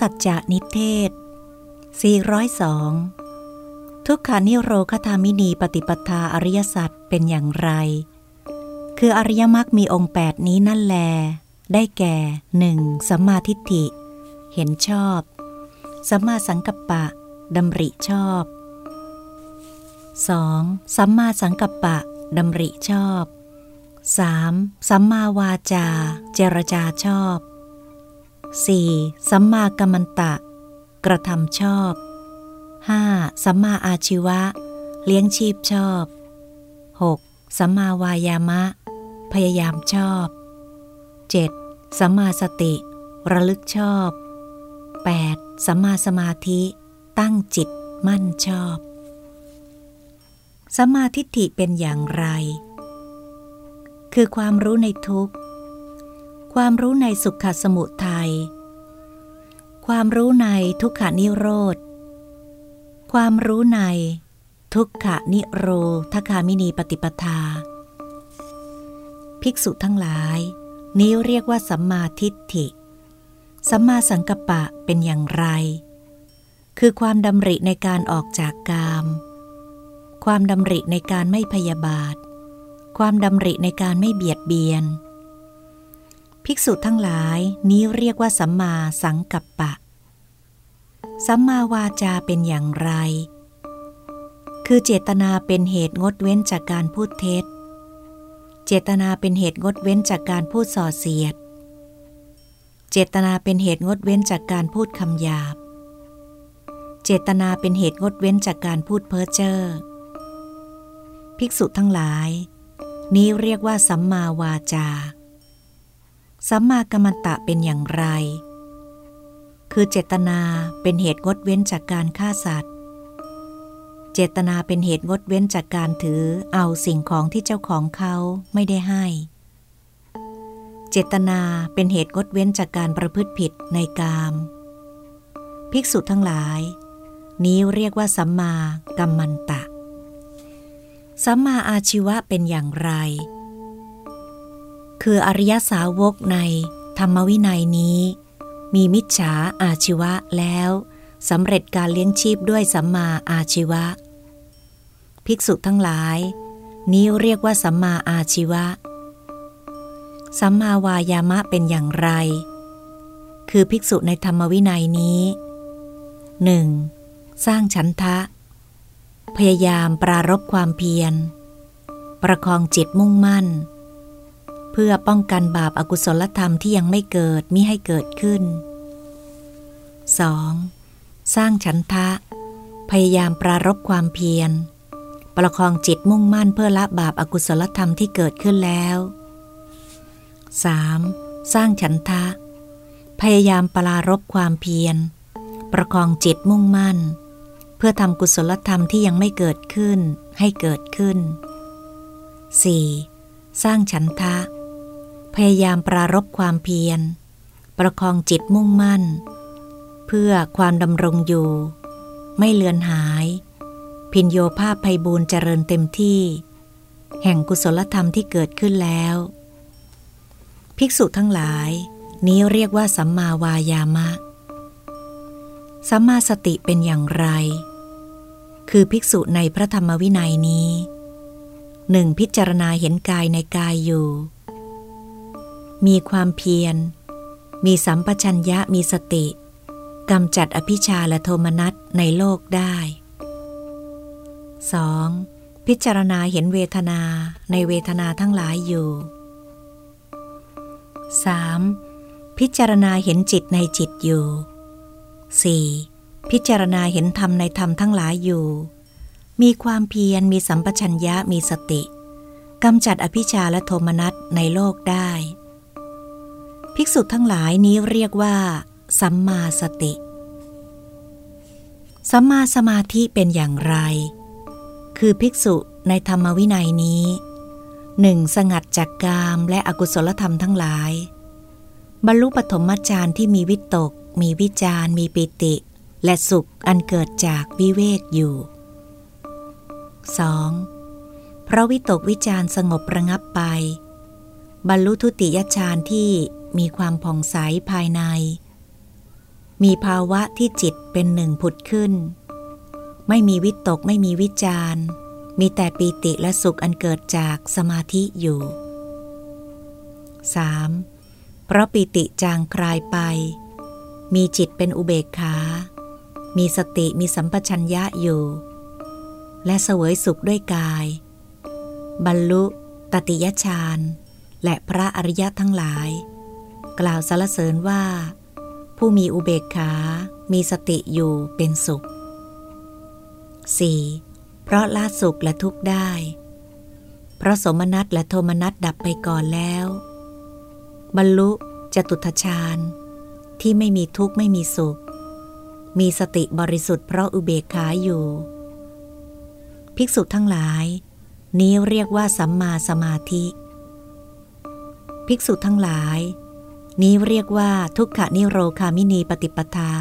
สัจจานิเทศ 402 ทุกขานิโรคธามินีปฏิปทาอริยสัจเป็นอย่างไร คืออริยมรรคมีองค์แปดนี้นั่นแล ได้แก่หนึ่งสัมมาทิฏฐิ เห็นชอบสัมมาสังกัปปะดำริชอบ 2. สัมมาสังกัปปะดำริชอบ 3. สัมมาวาจา เจรจาชอบ 4. สัมมากัมมันตะ กระทำชอบ 5. สัมมาอาชีวะ เลี้ยงชีพชอบ 6. สัมมาวายามะ พยายามชอบ 7. สัมมาสติ ระลึกชอบ 8. สัมมาสมาธิ ตั้งจิตมั่นชอบสัมมาทิฏฐิเป็นอย่างไร คือความรู้ในทุกข์ ความรู้ในสุขสมุทัย ความรู้ในทุกขานิโรธ ความรู้ในทุกขานิโรธคามินีปฏิปทา ภิกษุทั้งหลาย นี้เรียกว่าสัมมาทิฏฐิ สัมมาสังกัปปะเป็นอย่างไร คือความดำริในการออกจากกาม ความดำริในการไม่พยาบาท ความดำริในการไม่เบียดเบียน ภิกษุทั้งหลายนี้เรียกว่าสัมมาสังกัปปะ สัมมาวาจาเป็นอย่างไร คือเจตนาเป็นเหตุงดเว้นจากการพูดเท็จ เจตนาเป็นเหตุงดเว้นจากการพูดส่อเสียด เจตนาเป็นเหตุงดเว้นจากการพูดคำหยาบ เจตนาเป็นเหตุงดเว้นจากการพูดเพ้อเจ้อ ภิกษุทั้งหลาย นี้เรียกว่าสัมมาวาจา สัมมากัมมันตะเป็นอย่างไร คือเจตนาเป็นเหตุงดเว้นจากการฆ่าสัตว์ เจตนาเป็นเหตุงดเว้นจากการถือเอาสิ่งของที่เจ้าของเขาไม่ได้ให้ เจตนาเป็นเหตุงดเว้นจากการประพฤติผิดในกาม ภิกษุทั้งหลาย นี้เรียกว่าสัมมากัมมันตะ สัมมาอาชีวะเป็นอย่างไร คืออริยสาวกในธรรมวินัยนี้ มีมิจฉาอาชีวะแล้วสำเร็จการเลี้ยงชีพด้วยสัมมาอาชีวะ ภิกษุทั้งหลาย นี้เรียกว่าสัมมาอาชีวะ สัมมาวายามะเป็นอย่างไร คือภิกษุในธรรมวินัยนี้ 1. สร้างฉันทะ พยายามปรารบความเพียร ประคองจิตมุ่งมั่น เพื่อป้องกันบาปอากุศลธรรมที่ยังไม่เกิดมิให้เกิดขึ้น 2. สร้างฉันทะ พยายามปรารบความเพียร ประคองจิตมุ่งมั่นเพื่อละบาปอากุศลธรรมที่เกิดขึ้นแล้ว 3. สร้างฉันทะ พยายามปรารบความเพียร ประคองจิตมุ่งมั่น เพื่อทำกุศลธรรมที่ยังไม่เกิดขึ้นให้เกิดขึ้น 4. สร้างฉันทะ ยายามปรารบความเพียร ประคองจิตมุ่งมั่น เพื่อความดำรงอยู่ ไม่เลือนหาย พินโยภาพภัยบูรเจริญเต็มที่ แห่งกุศลธรรมที่เกิดขึ้นแล้ว ภิกษุทั้งหลาย นี้เรียกว่าสัมมาวายามะ สัมมาสติเป็นอย่างไร คือภิกษุในพระธรรมวินัยนี้หนึ่งพิจารณาเห็นกายในกายอยู่ มีความเพียร มีสัมปชัญญะมีสติกำจัดอภิชาและโทมนัสในโลกได้ 2. พิจารณาเห็นเวทนาในเวทนาทั้งหลายอยู่ 3. พิจารณาเห็นจิตในจิตอยู่ 4. พิจารณาเห็นธรรมในธรรมทั้งหลายอยู่ มีความเพียรมีสัมปชัญญะมีสติกำจัดอภิชาและโทมนัสในโลกได้ ภิกษุทั้งหลายนี้เรียกว่า สัมมาสติ สัมมาสมาธิเป็นอย่างไร คือภิกษุในธรรมวินัยนี้หนึ่งสงัดจากกามและอกุศลธรรมทั้งหลาย บรรลุปฐมฌานที่มีวิตก มีวิจารมีปิติ และสุขอันเกิดจากวิเวกอยู่ 2. เพราะวิตกวิจารสงบระงับไป บรรลุทุติยฌานที่ มีความผ่องใสภายใน มีภาวะที่จิตเป็นหนึ่งผุดขึ้น ไม่มีวิตกไม่มีวิจารมีแต่ปีติและสุขอันเกิดจากสมาธิอยู่ 3. เพราะปีติจางคลายไป มีจิตเป็นอุเบกขา มีสติมีสัมปชัญญะอยู่ และเสวยสุขด้วยกาย บรรลุตติยฌานและพระอริยะทั้งหลาย กล่าวสรรเสริญว่า ผู้มีอุเบกขา มีสติอยู่เป็นสุข 4. เพราะละสุขและทุกข์ได้ เพราะสมนัตและโทมนัตดับไปก่อนแล้ว บรรลุจตุทชาญ ที่ไม่มีทุกข์ไม่มีสุข มีสติบริสุทธิ์เพราะอุเบกขาอยู่ ภิกษุทั้งหลาย นี้เรียกว่าสัมมาสมาธิ ภิกษุทั้งหลาย นี้เรียกว่าทุกขนิโรคามินีปฏิปทา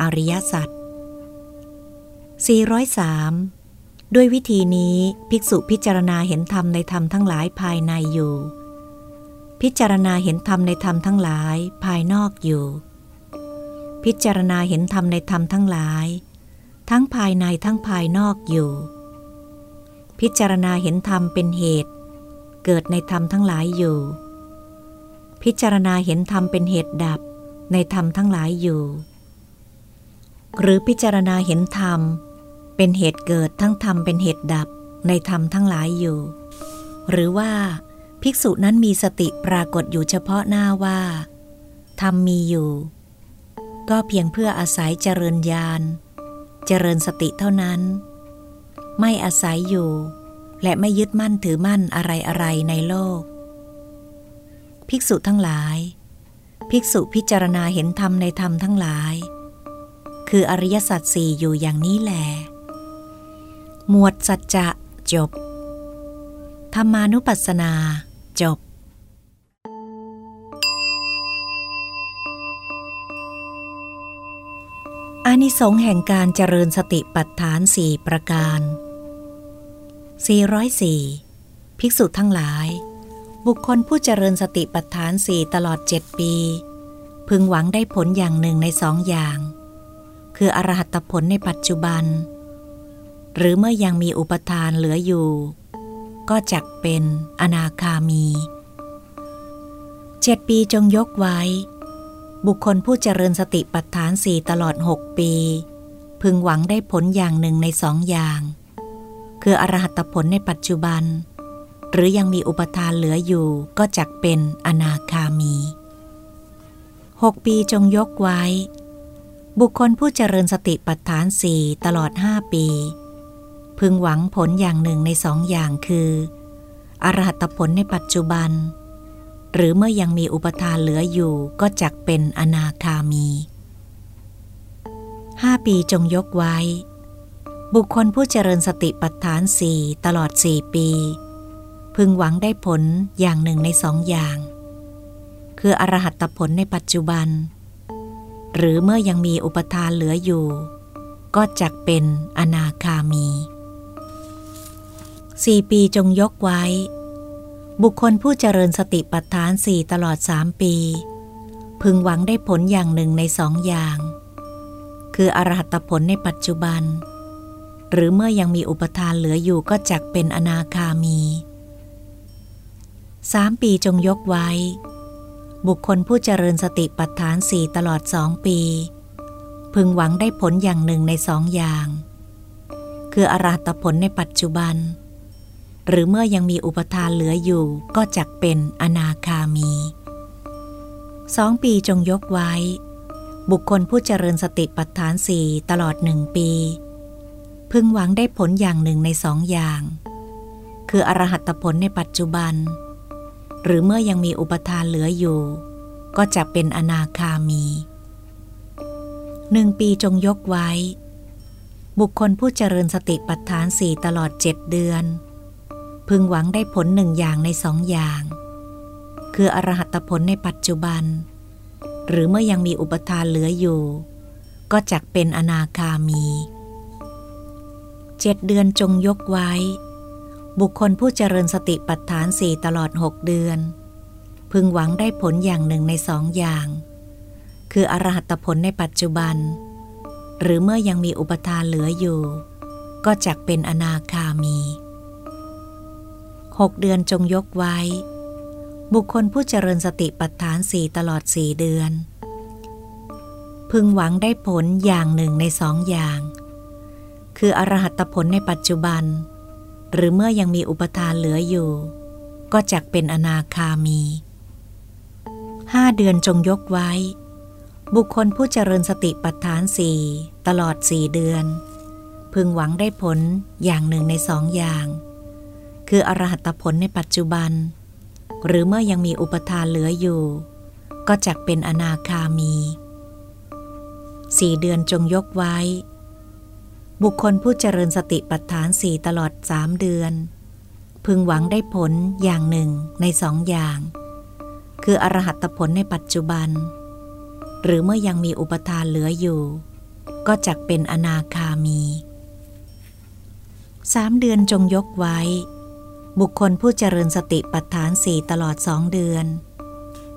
อริยสัจ403 ด้วยวิธีนี้ภิกษุพิจารณาเห็นธรรมในธรรมทั้งหลายภายในอยู่ พิจารณาเห็นธรรมในธรรมทั้งหลายภายนอกอยู่ พิจารณาเห็นธรรมในธรรมทั้งหลาย ทั้งภายในทั้งภายนอกอยู่ พิจารณาเห็นธรรมเป็นเหตุ เกิดในธรรมทั้งหลายอยู่ พิจารณาเห็นธรรมเป็นเหตุดับในธรรมทั้งหลายอยู่ หรือพิจารณาเห็นธรรม เป็นเหตุเกิดทั้งธรรมเป็นเหตุดับในธรรมทั้งหลายอยู่ หรือว่า ภิกษุนั้นมีสติปรากฏอยู่เฉพาะหน้าว่าธรรมมีอยู่ ก็เพียงเพื่ออาศัยเจริญญาณ เจริญสติเท่านั้น ไม่อาศัยอยู่ และไม่ยึดมั่นถือมั่นอะไรอะไรในโลก ภิกษุทั้งหลาย ภิกษุพิจารณาเห็นธรรมในธรรมทั้งหลาย คืออริยสัจสี่อยู่อย่างนี้แหลหมวดสัจจะจบ ธรรมานุปัสสนา จบอานิสงส์แห่งการเจริญสติปัฏฐานสี่ประการ 404 ภิกษุทั้งหลาย บุคคลผู้เจริญสติปัฏฐานสี่ตลอดเจ็ดปี พึงหวังได้ผลอย่างหนึ่งในสองอย่าง คืออรหัตผลในปัจจุบัน หรือเมื่อยังมีอุปทานเหลืออยู่ ก็จักเป็นอนาคามีเจ็ดปีจงยกไว้ บุคคลผู้เจริญสติปัฏฐานสี่ตลอดหกปี พึงหวังได้ผลอย่างหนึ่งในสองอย่าง คืออรหัตผลในปัจจุบัน หรือยังมีอุปทานเหลืออยู่ก็จักเป็นอนาคามีหกปีจงยกไว้ บุคคลผู้เจริญสติปัฏฐานสี่ตลอดห้าปี พึงหวังผลอย่างหนึ่งในสองอย่างคือ อรหัตผลในปัจจุบัน หรือเมื่อยังมีอุปทานเหลืออยู่ก็จักเป็นอนาคามีห้าปีจงยกไว้ บุคคลผู้เจริญสติปัฏฐานสี่ตลอดสี่ปี พึงหวังได้ผลอย่างหนึ่งในสองอย่าง คืออรหัตผลในปัจจุบัน หรือเมื่อยังมีอุปทานเหลืออยู่ ก็จักเป็นอนาคามีสี่ปีจงยกไว้ บุคคลผู้เจริญสติปัฏฐานสี่ตลอดสามปี พึงหวังได้ผลอย่างหนึ่งในสองอย่าง คืออรหัตผลในปัจจุบัน หรือเมื่อยังมีอุปทานเหลืออยู่ก็จักเป็นอนาคามี สามปีจงยกไว้ บุคคลผู้เจริญสติปัฏฐานสี่ตลอดสองปี พึงหวังได้ผลอย่างหนึ่งในสองอย่าง คืออรหัตผลในปัจจุบัน หรือเมื่อยังมีอุปทานเหลืออยู่ก็จักเป็นอนาคามีสองปีจงยกไว้ บุคคลผู้เจริญสติปัฏฐานสี่ตลอดหนึ่งปี พึงหวังได้ผลอย่างหนึ่งในสองอย่าง คืออรหัตผลในปัจจุบัน หรือเมื่อยังมีอุปทานเหลืออยู่ ก็จะเป็นอนาคามีหนึ่งปีจงยกไว้ บุคคลผู้เจริญสติปัฏฐานสี่ตลอดเจ็ดเดือน พึงหวังได้ผลหนึ่งอย่างในสองอย่าง คืออรหัตผลในปัจจุบัน หรือเมื่อยังมีอุปทานเหลืออยู่ ก็จักเป็นอนาคามีเจ็ดเดือนจงยกไว้ บุคคลผู้เจริญสติปัฏฐานสี่ตลอดหกเดือน พึงหวังได้ผลอย่างหนึ่งในสองอย่าง คืออรหัตผลในปัจจุบัน หรือเมื่อยังมีอุปทานเหลืออยู่ ก็จักเป็นอนาคามีหกเดือนจงยกไว้ บุคคลผู้เจริญสติปัฏฐานสี่ตลอดสี่เดือน พึงหวังได้ผลอย่างหนึ่งในสองอย่าง คืออรหัตผลในปัจจุบัน หรือเมื่อยังมีอุปทานเหลืออยู่ ก็จักเป็นอนาคามีห้าเดือนจงยกไว้ บุคคลผู้เจริญสติปัฏฐานสี่ตลอดสี่เดือน พึงหวังได้ผลอย่างหนึ่งในสองอย่าง คืออรหัตผลในปัจจุบัน หรือเมื่อยังมีอุปทานเหลืออยู่ ก็จักเป็นอนาคามีสี่เดือนจงยกไว้ บุคคลผู้เจริญสติปัฏฐานสี่ตลอดสามเดือน พึงหวังได้ผลอย่างหนึ่งในสองอย่าง คืออรหัตผลในปัจจุบัน หรือเมื่อยังมีอุปทานเหลืออยู่ ก็จักเป็นอนาคามีสามเดือนจงยกไว้ บุคคลผู้เจริญสติปัฏฐานสี่ตลอดสองเดือน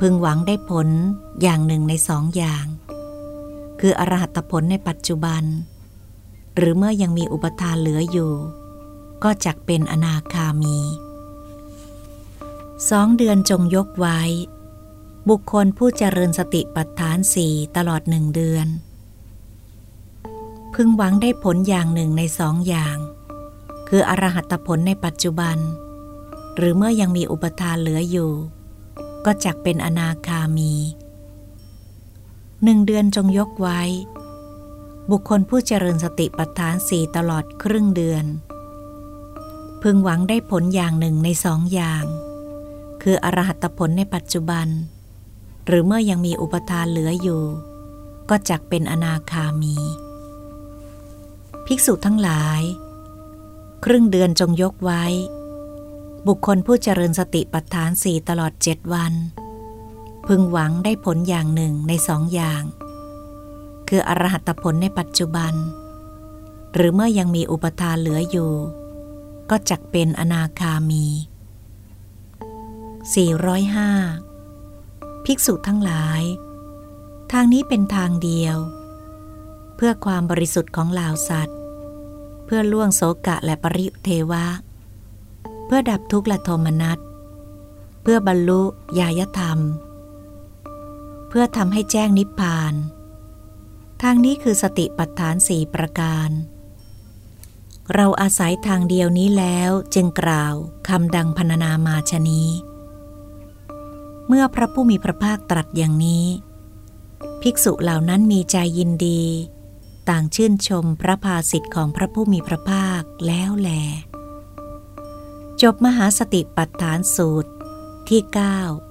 พึงหวังได้ผลอย่างหนึ่งในสองอย่าง คืออรหัตผลในปัจจุบัน หรือเมื่อยังมีอุปทานเหลืออยู่ ก็จักเป็นอนาคามีสองเดือนจงยกไว้ บุคคลผู้เจริญสติปัฏฐานสี่ตลอดหนึ่งเดือน พึงหวังได้ผลอย่างหนึ่งในสองอย่าง คืออรหัตผลในปัจจุบัน หรือเมื่อยังมีอุปทานเหลืออยู่ ก็จักเป็นอนาคามีหนึ่งเดือนจงยกไว้ บุคคลผู้เจริญสติปัฏฐานสี่ตลอดครึ่งเดือน พึงหวังได้ผลอย่างหนึ่งในสองอย่าง คืออรหัตผลในปัจจุบัน หรือเมื่อยังมีอุปทานเหลืออยู่ ก็จักเป็นอนาคามี ภิกษุทั้งหลาย ครึ่งเดือนจงยกไว้ บุคคลผู้เจริญสติปัฏฐานสี่ตลอดเจ็ดวัน พึงหวังได้ผลอย่างหนึ่งในสองอย่าง คืออรหัตผลในปัจจุบัน หรือเมื่อยังมีอุปทานเหลืออยู่ ก็จักเป็นอนาคามี 405 ภิกษุทั้งหลาย ทางนี้เป็นทางเดียว เพื่อความบริสุทธิ์ของเหล่าสัตว์ เพื่อล่วงโสกะและปริเทวะ เพื่อดับทุกข์และโทมนัสเพื่อบรรลุญาณธรรม เพื่อทำให้แจ้งนิพพาน ทางนี้คือสติปัฏฐานสี่ประการ เราอาศัยทางเดียวนี้แล้วจึงกล่าวคำดังพรรณนามาชนี้ เมื่อพระผู้มีพระภาคตรัสอย่างนี้ ภิกษุเหล่านั้นมีใจยินดี ต่างชื่นชมพระภาสิทธิ์ของพระผู้มีพระภาคแล้วแล จบมหาสติปัฏฐานสูตรที่ 9